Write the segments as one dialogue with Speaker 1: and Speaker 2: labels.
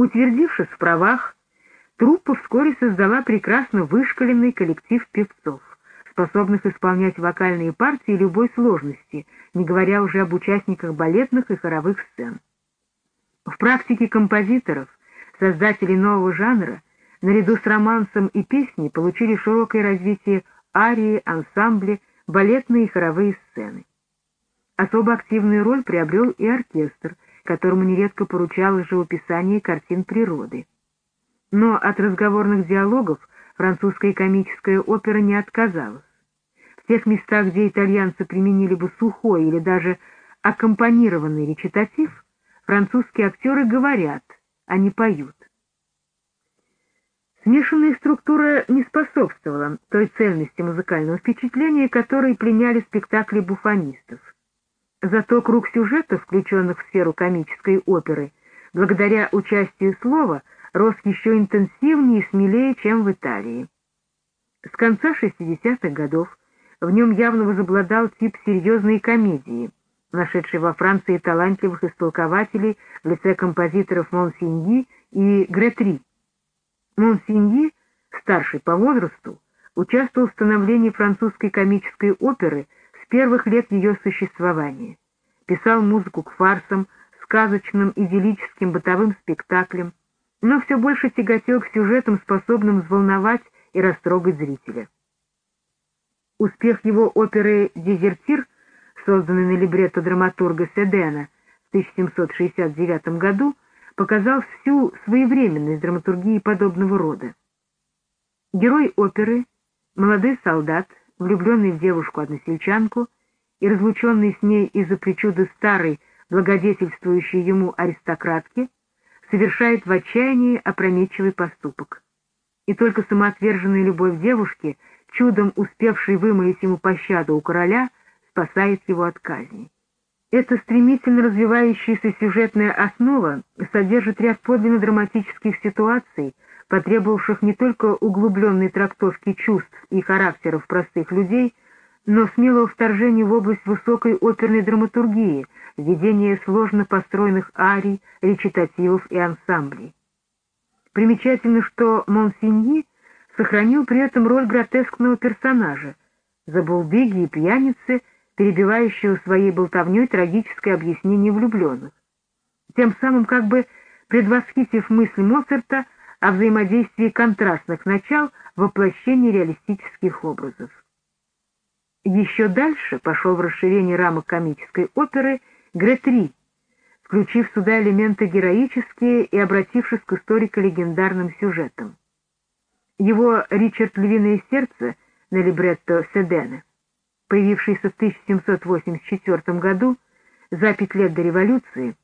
Speaker 1: Утвердившись в правах, труппа вскоре создала прекрасно вышкаленный коллектив певцов, способных исполнять вокальные партии любой сложности, не говоря уже об участниках балетных и хоровых сцен. В практике композиторов, создателей нового жанра, наряду с романсом и песней получили широкое развитие арии, ансамбли, балетные и хоровые сцены. Особо активную роль приобрел и оркестр, которому нередко поручалось живописание картин природы. Но от разговорных диалогов французская комическая опера не отказалась. В тех местах, где итальянцы применили бы сухой или даже аккомпанированный речитатив, французские актеры говорят, а не поют. Смешанная структура не способствовала той цельности музыкального впечатления, которой пленяли спектакли буфонистов. Зато круг сюжетов, включенных в сферу комической оперы, благодаря участию слова, рос еще интенсивнее и смелее, чем в Италии. С конца 60-х годов в нем явно возобладал тип серьезной комедии, нашедший во Франции талантливых истолкователей в лице композиторов Монсеньи и Гретри. Монсеньи, старший по возрасту, участвовал в становлении французской комической оперы первых лет ее существования. Писал музыку к фарсам, сказочным, идиллическим бытовым спектаклям, но все больше тяготел к сюжетам, способным взволновать и растрогать зрителя. Успех его оперы «Дезертир», созданной на либретто драматурга Седена в 1769 году, показал всю своевременность драматургии подобного рода. Герой оперы, молодой солдат, влюбленный в девушку-односельчанку и разлученный с ней из-за причуды старой, благодетельствующей ему аристократки, совершает в отчаянии опрометчивый поступок. И только самоотверженная любовь девушки, чудом успевшей вымолить ему пощаду у короля, спасает его от казни. Эта стремительно развивающаяся сюжетная основа содержит ряд подлинно драматических ситуаций, потребовавших не только углубленной трактовки чувств и характеров простых людей, но смелого вторжения в область высокой оперной драматургии, введения сложно построенных арий, речитативов и ансамблей. Примечательно, что Монсеньи сохранил при этом роль гротескного персонажа, забулдыги и пьяницы — перебивающего своей болтовней трагическое объяснение влюбленных, тем самым как бы предвосхитив мысль Моцарта о взаимодействии контрастных начал воплощении реалистических образов. Еще дальше пошел в расширение рамок комической оперы Гретри, включив сюда элементы героические и обратившись к историко-легендарным сюжетам. Его «Ричард Львиное сердце» на либретто Седена появившийся в 1784 году, за пять лет до революции,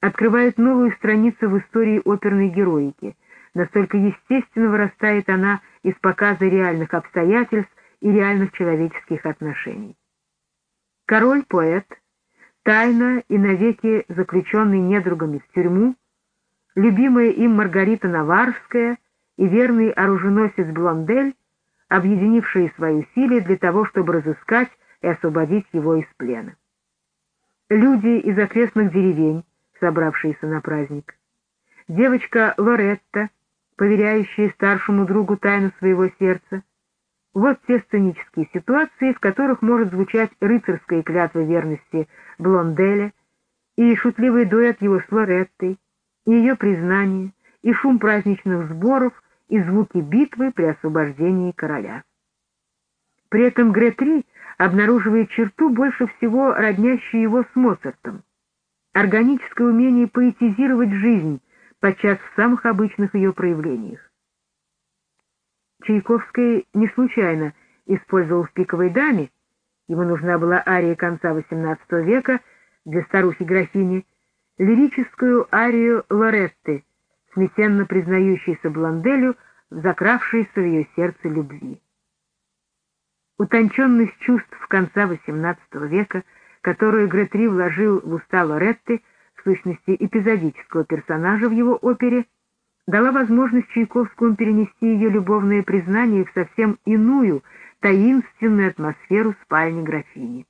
Speaker 1: открывает новую страницу в истории оперной героики. Настолько естественно вырастает она из показа реальных обстоятельств и реальных человеческих отношений. Король-поэт, тайно и навеки заключенный недругами в тюрьму, любимая им Маргарита Наварская и верный оруженосец Блондель объединившие свои усилия для того, чтобы разыскать и освободить его из плена. Люди из окрестных деревень, собравшиеся на праздник. Девочка Лоретта, поверяющая старшему другу тайну своего сердца. Вот те сценические ситуации, в которых может звучать рыцарская клятва верности Блонделя, и шутливый дуэт его с Лореттой, и ее признание, и шум праздничных сборов — и звуки битвы при освобождении короля. При этом Гретри обнаруживает черту, больше всего роднящую его с Моцартом. Органическое умение поэтизировать жизнь, подчас в самых обычных ее проявлениях. Чайковский не случайно использовал в «Пиковой даме», ему нужна была ария конца XVIII века для старухи-графини, лирическую арию Лоретты, смятенно признающийся Бланделю в закравшейся в ее сердце любви. Утонченность чувств конца XVIII века, которую Гретри вложил в уста Лоретты, сущности эпизодического персонажа в его опере, дала возможность Чайковскому перенести ее любовное признание в совсем иную, таинственную атмосферу спальни графини.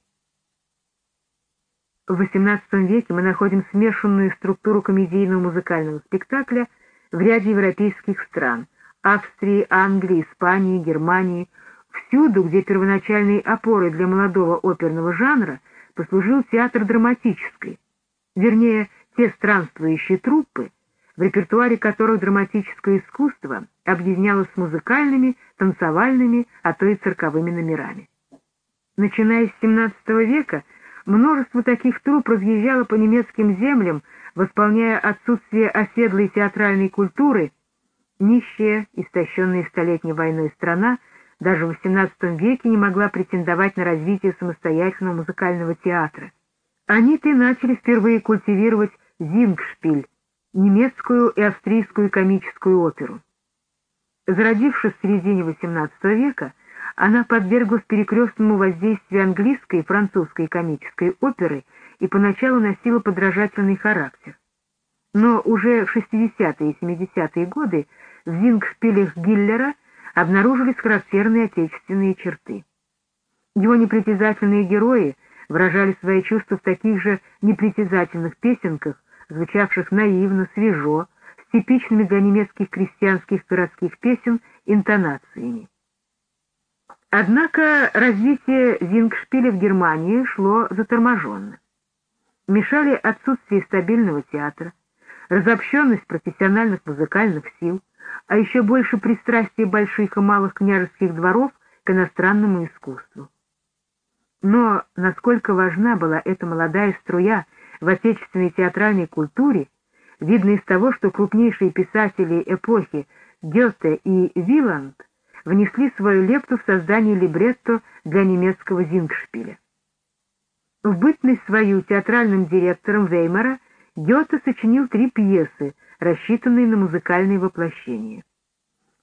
Speaker 1: В XVIII веке мы находим смешанную структуру комедийного музыкального спектакля в ряде европейских стран — Австрии, Англии, Испании, Германии — всюду, где первоначальной опорой для молодого оперного жанра послужил театр драматический, вернее, те странствующие труппы, в репертуаре которых драматическое искусство объединялось с музыкальными, танцевальными, а то и цирковыми номерами. Начиная с XVII века множество таких труп разъезжало по немецким землям, восполняя отсутствие оседлой театральной культуры, нищая, истощенная столетней войной страна, даже в XVIII веке не могла претендовать на развитие самостоятельного музыкального театра. Они-то и начали впервые культивировать зингшпиль, немецкую и австрийскую комическую оперу. Зародившись в середине XVIII века, она подверглась перекрестному воздействию английской и французской комической оперы и поначалу носила подражательный характер. Но уже в 60-е и 70-е годы в зингшпилях Гиллера обнаружились характерные отечественные черты. Его непритязательные герои выражали свои чувства в таких же непритязательных песенках, звучавших наивно, свежо, с типичными для немецких крестьянских городских песен интонациями. Однако развитие зингшпиля в Германии шло заторможенно. Мешали отсутствие стабильного театра, разобщенность профессиональных музыкальных сил, а еще больше пристрастие больших и малых княжеских дворов к иностранному искусству. Но насколько важна была эта молодая струя в отечественной театральной культуре, видно из того, что крупнейшие писатели эпохи Гёте и Виланд внесли свою лепту в создание либретто для немецкого зингшпиля. В бытность свою театральным директором Веймара Гёте сочинил три пьесы, рассчитанные на музыкальные воплощения.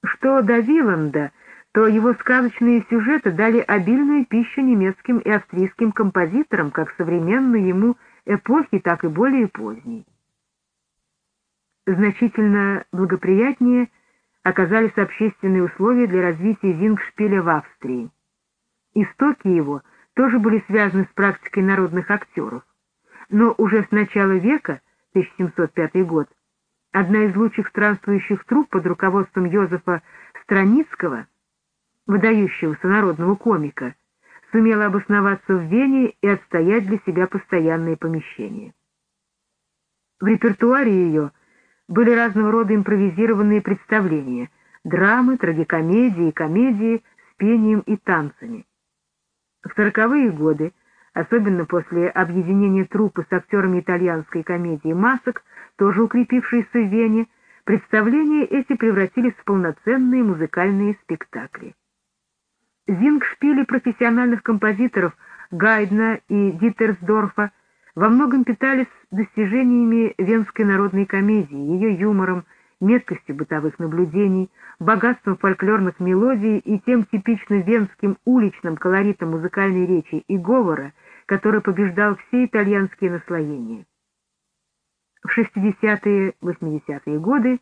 Speaker 1: Что до Виланда, то его сказочные сюжеты дали обильную пищу немецким и австрийским композиторам как современной ему эпохи, так и более поздней. Значительно благоприятнее оказались общественные условия для развития зингшпиля в Австрии. Истоки его тоже были связаны с практикой народных актеров, но уже с начала века, 1705 год, одна из лучших странствующих труп под руководством Йозефа Страницкого, выдающегося народного комика, сумела обосноваться в Вене и отстоять для себя постоянные помещения. В репертуаре ее были разного рода импровизированные представления, драмы, трагикомедии, комедии с пением и танцами. В сороковые годы, особенно после объединения труппы с актерами итальянской комедии «Масок», тоже укрепившейся в Вене, представления эти превратились в полноценные музыкальные спектакли. Зингшпили профессиональных композиторов Гайдна и Дитерсдорфа во многом питались достижениями венской народной комедии, ее юмором, меткостью бытовых наблюдений, богатством фольклорных мелодий и тем типично венским уличным колоритом музыкальной речи и говора, который побеждал все итальянские наслоения. В 60-80-е годы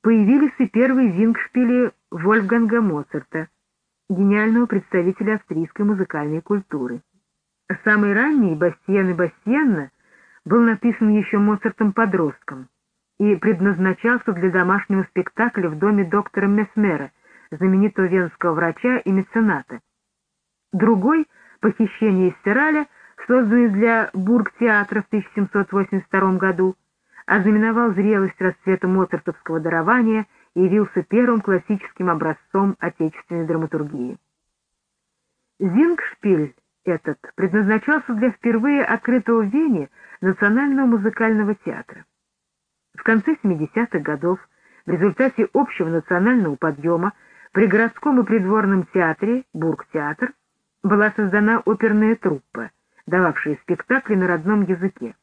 Speaker 1: появились и первые зингшпили Вольфганга Моцарта, гениального представителя австрийской музыкальной культуры. Самый ранний «Бастиен и Бастиенна» был написан еще Моцартом-подростком и предназначался для домашнего спектакля в доме доктора Месмера, знаменитого венского врача и мецената. Другой «Похищение из Сираля», созданный для Бургтеатра в 1782 году, ознаменовал зрелость расцвета моцартовского дарования — явился первым классическим образцом отечественной драматургии. Зингшпиль этот предназначался для впервые открытого в Вене Национального музыкального театра. В конце 70-х годов в результате общего национального подъема при городском и придворном театре Бургтеатр была создана оперная труппа, дававшая спектакли на родном языке.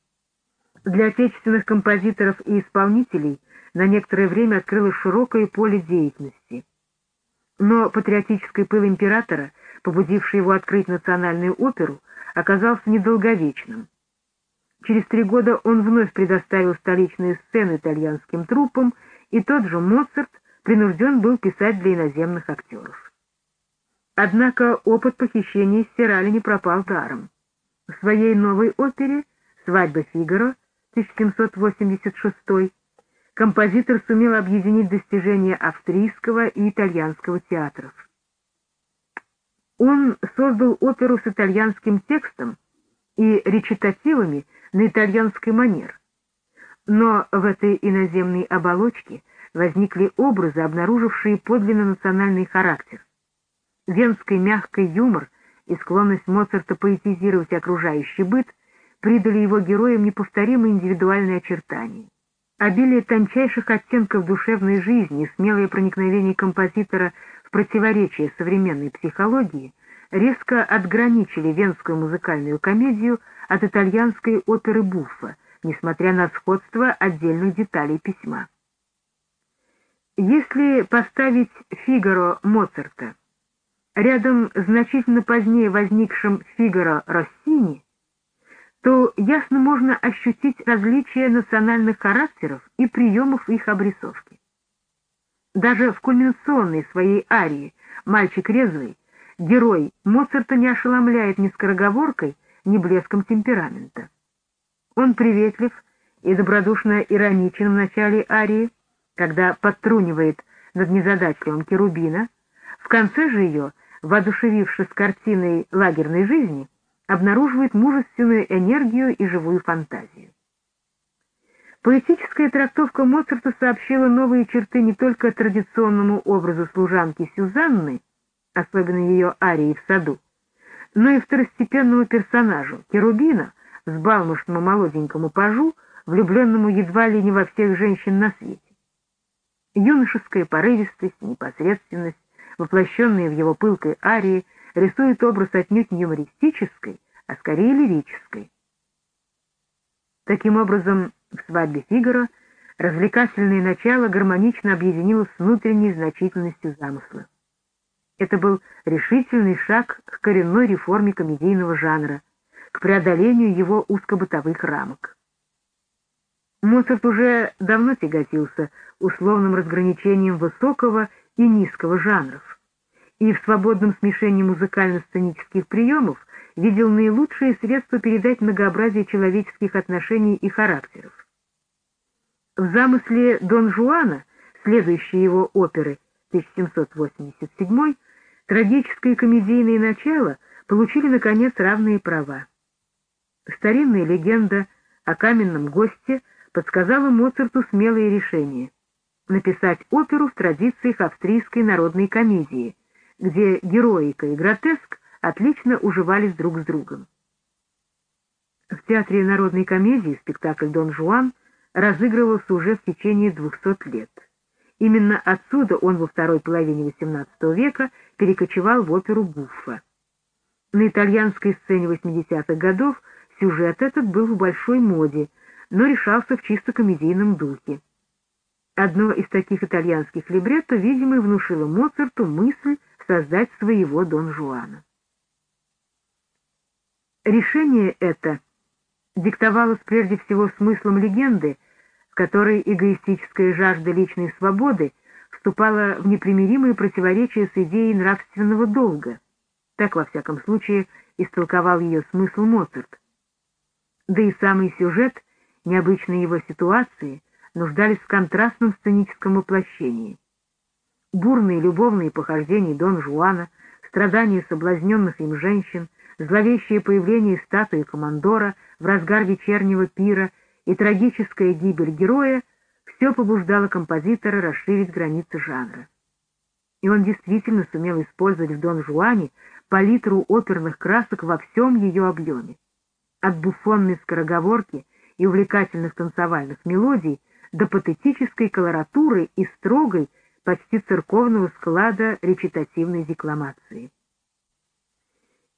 Speaker 1: Для отечественных композиторов и исполнителей на некоторое время открылось широкое поле деятельности. Но патриотический пыл императора, побудивший его открыть национальную оперу, оказался недолговечным. Через три года он вновь предоставил столичные сцены итальянским труппам, и тот же Моцарт принужден был писать для иноземных актеров. Однако опыт похищения стирали не пропал даром. В своей новой опере «Свадьба Фигаро» 1786 композитор сумел объединить достижения австрийского и итальянского театров. Он создал оперу с итальянским текстом и речитативами на итальянской манер. Но в этой иноземной оболочке возникли образы, обнаружившие подлинно национальный характер. Венский мягкий юмор и склонность Моцарта поэтизировать окружающий быт придали его героям неповторимые индивидуальные очертания. Обилие тончайших оттенков душевной жизни смелое проникновение композитора в противоречие современной психологии резко отграничили венскую музыкальную комедию от итальянской оперы Буффа, несмотря на сходство отдельных деталей письма. Если поставить «Фигаро» Моцарта рядом значительно позднее возникшим «Фигаро» Россини, то ясно можно ощутить различия национальных характеров и приемов их обрисовки. Даже в кульминационной своей арии «Мальчик резвый» герой Моцарта не ошеломляет ни скороговоркой, ни блеском темперамента. Он приветлив и добродушно ироничен в начале арии, когда подтрунивает над незадачливым Керубина, в конце же ее, воодушевившись картиной лагерной жизни, обнаруживает мужественную энергию и живую фантазию. Поэтическая трактовка Моцарта сообщила новые черты не только традиционному образу служанки Сюзанны, особенно ее арии в саду, но и второстепенному персонажу, Керубина, взбалмошному молоденькому пажу, влюбленному едва ли не во всех женщин на свете. Юношеская порывистость, непосредственность, воплощенные в его пылкой арии, рисует образ отнюдь не юмористической, а скорее лирической. Таким образом, в «Свадьбе Фигаро» развлекательное начало гармонично объединилось с внутренней значительностью замысла. Это был решительный шаг к коренной реформе комедийного жанра, к преодолению его узкобытовых рамок. Моцарт уже давно тяготился условным разграничением высокого и низкого жанров, и в свободном смешении музыкально-сценических приемов видел наилучшие средства передать многообразие человеческих отношений и характеров. В замысле Дон Жуана, следующей его оперы 1787, трагическое и комедийное начало получили, наконец, равные права. Старинная легенда о каменном госте подсказала Моцарту смелое решение — написать оперу в традициях австрийской народной комедии, где героика и гротеск отлично уживались друг с другом. В Театре народной комедии спектакль «Дон Жуан» разыгрывался уже в течение двухсот лет. Именно отсюда он во второй половине XVIII века перекочевал в оперу «Буффа». На итальянской сцене 80-х годов сюжет этот был в большой моде, но решался в чисто комедийном духе. Одно из таких итальянских либретто, видимо, внушило Моцарту мысль создать своего Дон Жуана. Решение это диктовалось прежде всего смыслом легенды, в которой эгоистическая жажда личной свободы вступала в непримиримые противоречия с идеей нравственного долга. Так, во всяком случае, истолковал ее смысл Моцарт. Да и самый сюжет, необычные его ситуации, нуждались в контрастном сценическом воплощении. Бурные любовные похождения Дон Жуана, страдания соблазненных им женщин — зловещее появление статуи командора в разгар вечернего пира и трагическая гибель героя все побуждало композитора расширить границы жанра. И он действительно сумел использовать в Дон Жуане палитру оперных красок во всем ее объеме. От буфонной скороговорки и увлекательных танцевальных мелодий до патетической колоратуры и строгой, почти церковного склада речитативной декламации.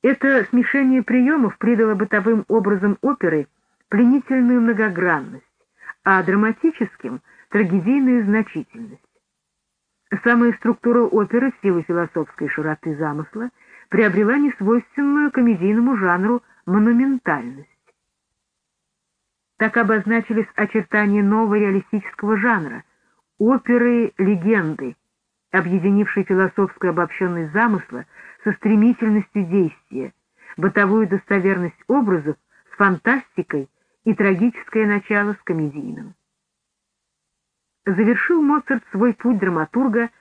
Speaker 1: Это смешение приемов придало бытовым образом оперы пленительную многогранность, а драматическим — трагедийную значительность. Самая структура оперы в силу философской широты замысла приобрела несвойственную комедийному жанру монументальность. Так обозначились очертания нового реалистического жанра — оперы-легенды, объединившей философскую обобщенность замысла со стремительностью действия, бытовую достоверность образов с фантастикой и трагическое начало с комедийным. завершил Моцарт свой путь драматурга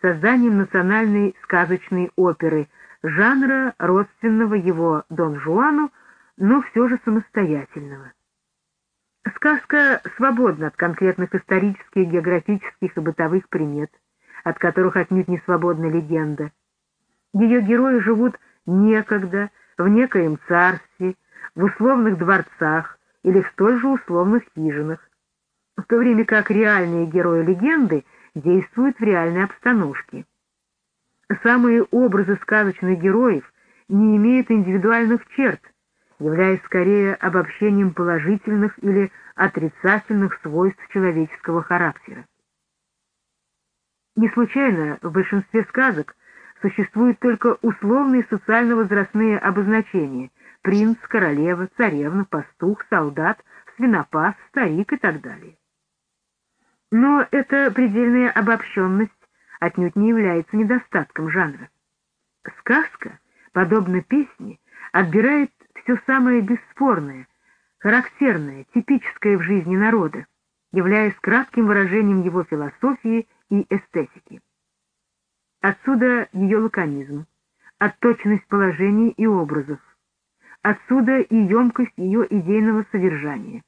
Speaker 1: созданием национальной сказочной оперы, жанра, родственного его Дон Жуану, но все же самостоятельного. Сказка свободна от конкретных исторических, географических и бытовых примет, от которых отнюдь не свободна легенда. Ее герои живут некогда, в некоем царстве, в условных дворцах или в столь же условных хижинах, в то время как реальные герои легенды действуют в реальной обстановке. Самые образы сказочных героев не имеют индивидуальных черт, являясь скорее обобщением положительных или отрицательных свойств человеческого характера. Не случайно в большинстве сказок существуют только условные социально-возрастные обозначения — принц, королева, царевна, пастух, солдат, свинопас, старик и так далее. Но эта предельная обобщенность отнюдь не является недостатком жанра. Сказка, подобно песне, отбирает все самое бесспорное, характерное, типическое в жизни народа, являясь кратким выражением его философии и эстетики. Отсюда ее лаконизм, отточенность положений и образов, отсюда и емкость ее идейного содержания.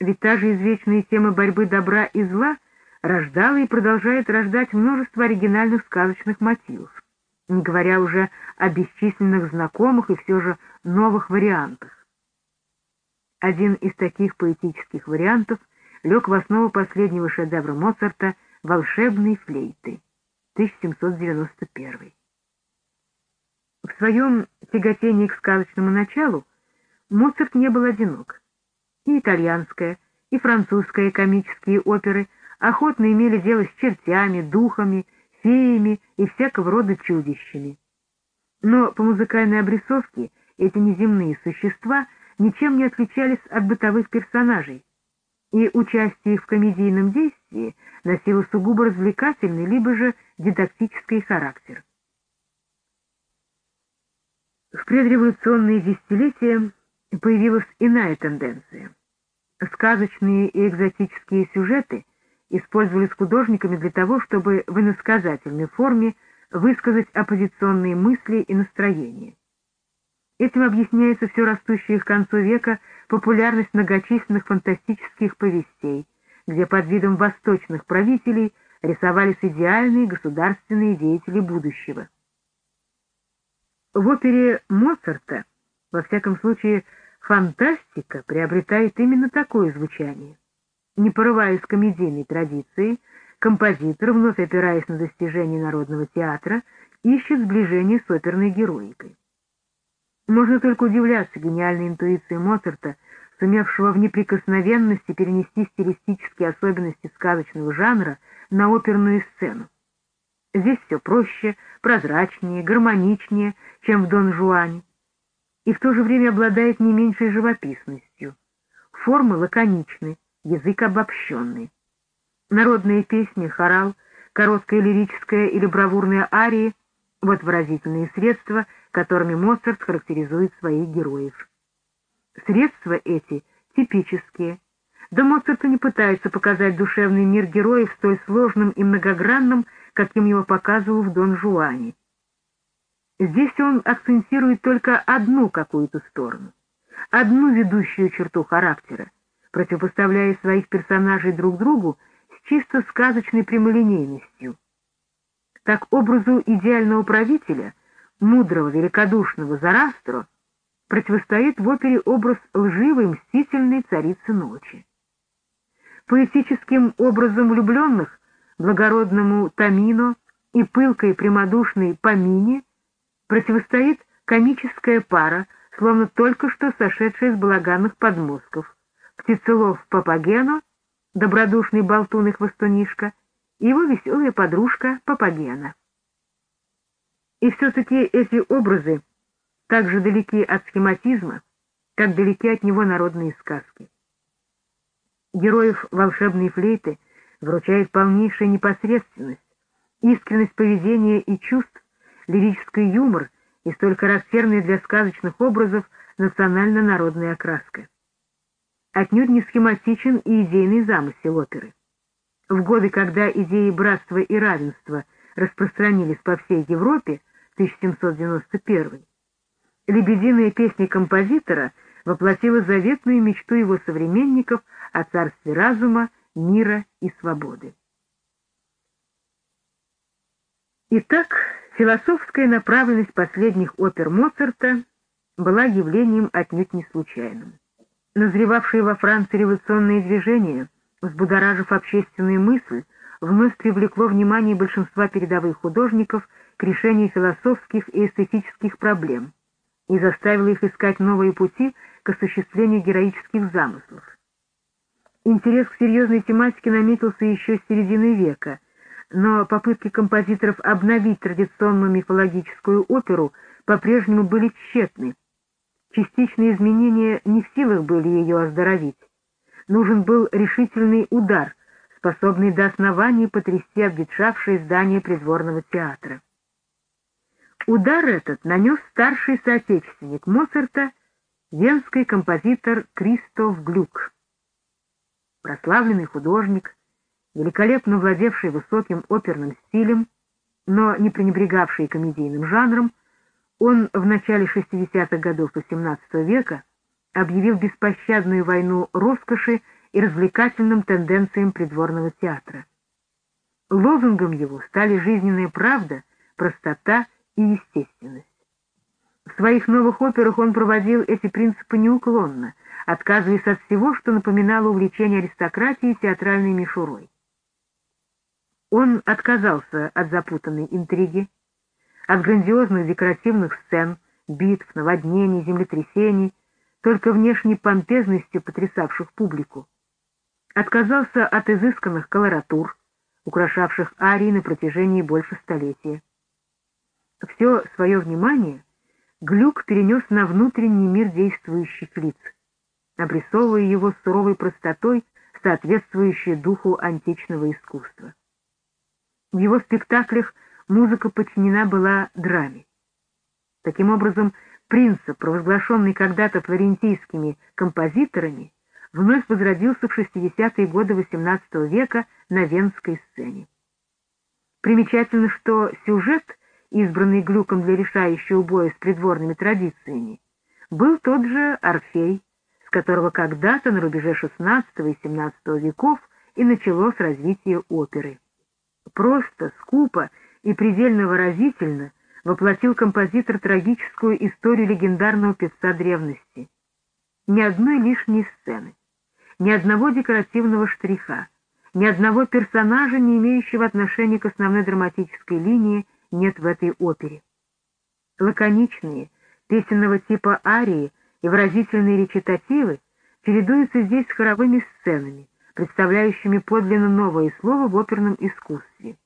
Speaker 1: Ведь та же извечная тема борьбы добра и зла рождала и продолжает рождать множество оригинальных сказочных мотивов, не говоря уже о бесчисленных знакомых и все же новых вариантах. Один из таких поэтических вариантов лег в основу последнего шедевра Моцарта «Волшебной флейты» 1791. В своем тяготении к сказочному началу Моцарт не был одинок и итальянская, и французская комические оперы охотно имели дело с чертями, духами, феями и всякого рода чудищами. Но по музыкальной обрисовке эти неземные существа ничем не отличались от бытовых персонажей, и участие их в комедийном действии носило сугубо развлекательный либо же дидактический характер. В предреволюционные десятилетия появилась иная тенденция. Сказочные и экзотические сюжеты использовались художниками для того, чтобы в иносказательной форме высказать оппозиционные мысли и настроения. Этим объясняется все растущая к концу века популярность многочисленных фантастических повестей, где под видом восточных правителей рисовались идеальные государственные деятели будущего. В опере Моцарта, во всяком случае, Фантастика приобретает именно такое звучание. Не порываясь комедийной традиции, композитор, вновь опираясь на достижения народного театра, ищет сближение с оперной героикой. Можно только удивляться гениальной интуиции Моцарта, сумевшего в неприкосновенности перенести стилистические особенности сказочного жанра на оперную сцену. Здесь все проще, прозрачнее, гармоничнее, чем в Дон Жуане и в то же время обладает не меньшей живописностью. Формы лаконичны, язык обобщенный. Народные песни, хорал, короткая лирическая или бравурная арии — вот выразительные средства, которыми Моцарт характеризует своих героев. Средства эти типические. Да Моцарт и не пытается показать душевный мир героев столь сложным и многогранным, каким его показывал в Дон Жуане. Здесь он акцентирует только одну какую-то сторону, одну ведущую черту характера, противопоставляя своих персонажей друг другу с чисто сказочной прямолинейностью. Так образу идеального правителя, мудрого, великодушного Зарастро, противостоит в опере образ лживой, мстительной царицы ночи. Поэтическим образом влюбленных, благородному Тамино и пылкой прямодушной Памине – противостоит комическая пара, словно только что сошедшая из балаганных подмостков. Птицелов Папагено, добродушный болтун и хвостунишка, и его веселая подружка Папагена. И все-таки эти образы так же далеки от схематизма, как далеки от него народные сказки. Героев волшебной флейты вручает полнейшая непосредственность, искренность поведения и чувств, лирический юмор и столь характерная для сказочных образов национально-народная окраска. Отнюдь не схематичен и идейный замысел оперы. В годы, когда идеи братства и равенства распространились по всей Европе, 1791 лебединая песня композитора воплотила заветную мечту его современников о царстве разума, мира и свободы. Итак, философская направленность последних опер Моцарта была явлением отнюдь не случайным. Назревавшие во Франции революционные движения, взбудоражив общественную мысль, вновь привлекло внимание большинства передовых художников к решению философских и эстетических проблем и заставило их искать новые пути к осуществлению героических замыслов. Интерес к серьезной тематике наметился еще с середины века, но попытки композиторов обновить традиционную мифологическую оперу по-прежнему были тщетны. Частичные изменения не в силах были ее оздоровить. Нужен был решительный удар, способный до основания потрясти обветшавшее здание придворного театра. Удар этот нанес старший соотечественник Моцарта, венский композитор Кристоф Глюк. Прославленный художник, великолепно владевший высоким оперным стилем, но не пренебрегавший комедийным жанром, он в начале 60-х годов XVIII века объявил беспощадную войну роскоши и развлекательным тенденциям придворного театра. Лозунгом его стали жизненная правда, простота и естественность. В своих новых операх он проводил эти принципы неуклонно, отказываясь от всего, что напоминало увлечение аристократии театральной мишурой. Он отказался от запутанной интриги, от грандиозных декоративных сцен, битв, наводнений, землетрясений, только внешней помпезностью потрясавших публику. Отказался от изысканных колоратур, украшавших арии на протяжении больше столетия. Все свое внимание Глюк перенес на внутренний мир действующих лиц, обрисовывая его суровой простотой, соответствующей духу античного искусства. В его спектаклях музыка подчинена была драме. Таким образом, принцип, провозглашенный когда-то флорентийскими композиторами, вновь возродился в 60-е годы XVIII века на венской сцене. Примечательно, что сюжет, избранный Глюком для решающего боя с придворными традициями, был тот же Орфей, с которого когда-то на рубеже XVI и XVII веков и началось развитие оперы просто, скупо и предельно выразительно воплотил композитор трагическую историю легендарного певца древности. Ни одной лишней сцены, ни одного декоративного штриха, ни одного персонажа, не имеющего отношения к основной драматической линии, нет в этой опере. Лаконичные, песенного типа арии и выразительные речитативы чередуются здесь с хоровыми сценами, представляющими подлинно новое слово в оперном искусстве.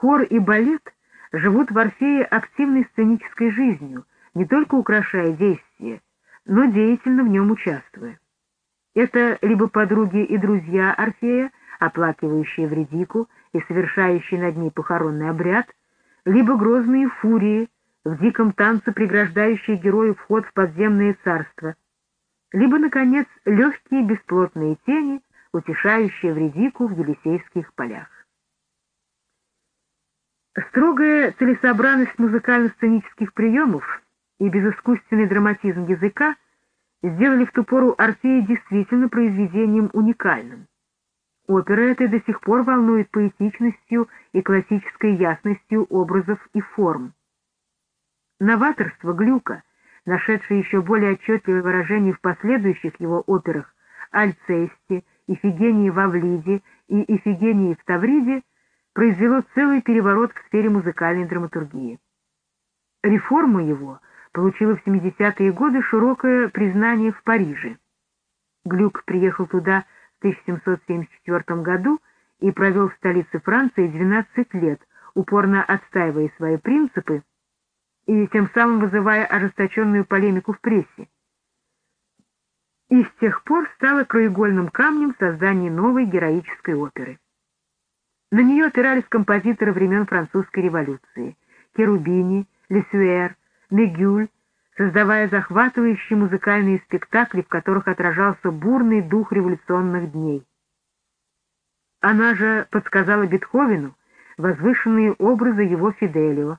Speaker 1: Хор и балет живут в Орфее активной сценической жизнью, не только украшая действие, но деятельно в нем участвуя. Это либо подруги и друзья Орфея, оплакивающие Вредику и совершающие над ней похоронный обряд, либо грозные фурии, в диком танце преграждающие герою вход в подземное царство, либо, наконец, легкие бесплотные тени, утешающие вредику в Елисейских полях. Строгая целесообразность музыкально-сценических приемов и безыскусственный драматизм языка сделали в ту пору Орфея действительно произведением уникальным. Опера эта до сих пор волнует поэтичностью и классической ясностью образов и форм. Новаторство Глюка — нашедший еще более отчетливое выражение в последующих его операх «Альцесте», «Ифигении в Авлиде» и «Ифигении в Тавриде», произвело целый переворот в сфере музыкальной драматургии. Реформа его получила в 70-е годы широкое признание в Париже. Глюк приехал туда в 1774 году и провел в столице Франции 12 лет, упорно отстаивая свои принципы и тем самым вызывая ожесточенную полемику в прессе. И с тех пор стало краеугольным камнем создания новой героической оперы. На нее опирались композиторы времен французской революции — Керубини, Лесюэр, Мегюль, создавая захватывающие музыкальные спектакли, в которых отражался бурный дух революционных дней. Она же подсказала Бетховену возвышенные образы его Фиделио.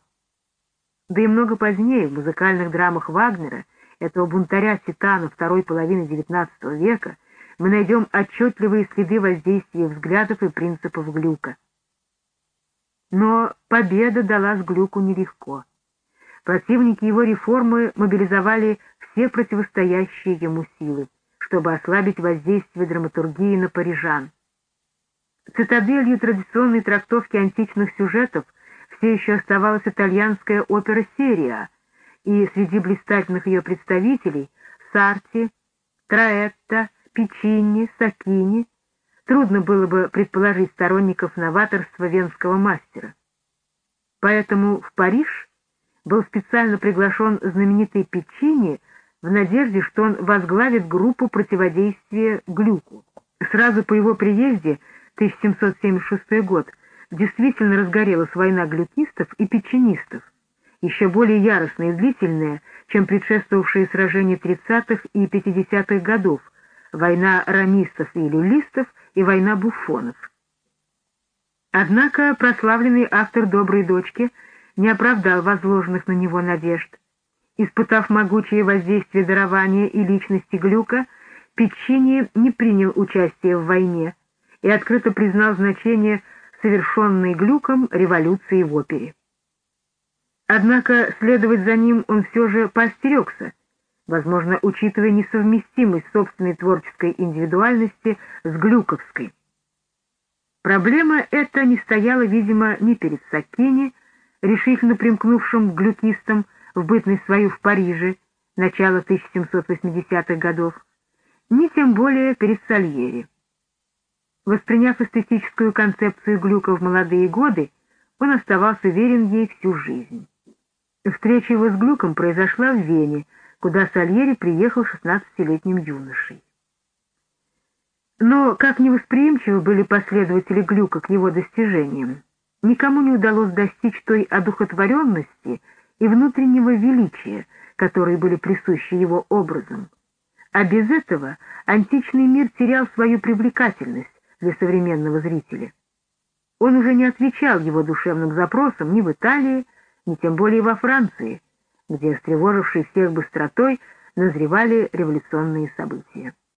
Speaker 1: Да и много позднее в музыкальных драмах Вагнера, этого бунтаря-титана второй половины XIX века, мы найдем отчетливые следы воздействия взглядов и принципов Глюка. Но победа далась Глюку нелегко. Противники его реформы мобилизовали все противостоящие ему силы, чтобы ослабить воздействие драматургии на парижан. Цитаделью традиционной трактовки античных сюжетов все еще оставалась итальянская опера «Серия», и среди блистательных ее представителей Сарти, Траэтта, Печини, Сакини трудно было бы предположить сторонников новаторства венского мастера. Поэтому в Париж был специально приглашен знаменитый Печини в надежде, что он возглавит группу противодействия Глюку. Сразу по его приезде 1776 год, действительно разгорелась война глютистов и печенистов, еще более яростная и длительная, чем предшествовавшие сражения 30-х и 50-х годов, война рамистов и люлистов и война буфонов. Однако прославленный автор «Доброй дочки» не оправдал возложенных на него надежд. Испытав могучее воздействие дарования и личности Глюка, Печини не принял участия в войне, и открыто признал значение совершенной Глюком революции в опере. Однако следовать за ним он все же поостерегся, возможно, учитывая несовместимость собственной творческой индивидуальности с глюковской. Проблема эта не стояла, видимо, ни перед Саккини, решительно примкнувшим к глюкистам в бытность свою в Париже, начало 1780-х годов, ни тем более перед Сальери. Восприняв эстетическую концепцию Глюка в молодые годы, он оставался верен ей всю жизнь. Встреча его с Глюком произошла в Вене, куда Сальери приехал 16-летним юношей. Но как невосприимчивы были последователи Глюка к его достижениям, никому не удалось достичь той одухотворенности и внутреннего величия, которые были присущи его образом. А без этого античный мир терял свою привлекательность, для современного зрителя. Он уже не отвечал его душевным запросам ни в Италии, ни тем более во Франции, где, встревожившей всех быстротой, назревали революционные события.